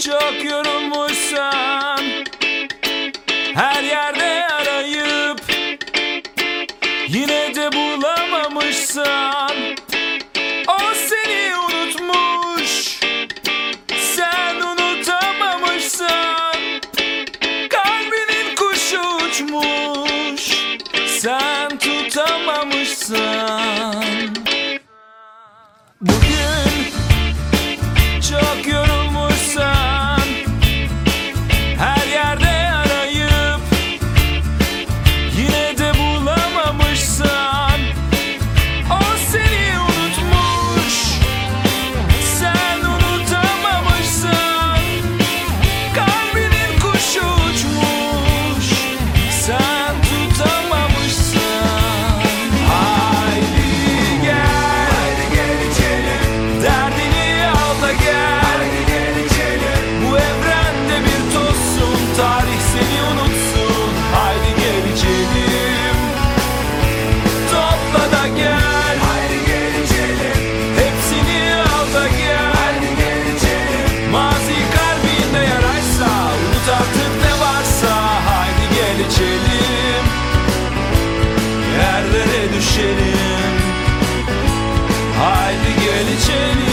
Çok yorulmuşsan Her yerde arayıp Yine de bulamamışsan seni unutsun. Haydi gel içelim. Topla da gel. Haydi gel içelim. Hepsini al da gel. Haydi gel içelim. Mazi kalbinde yaraysa Unut artık ne varsa. Haydi gel içelim. Yerlere düşelim. Haydi gel içelim.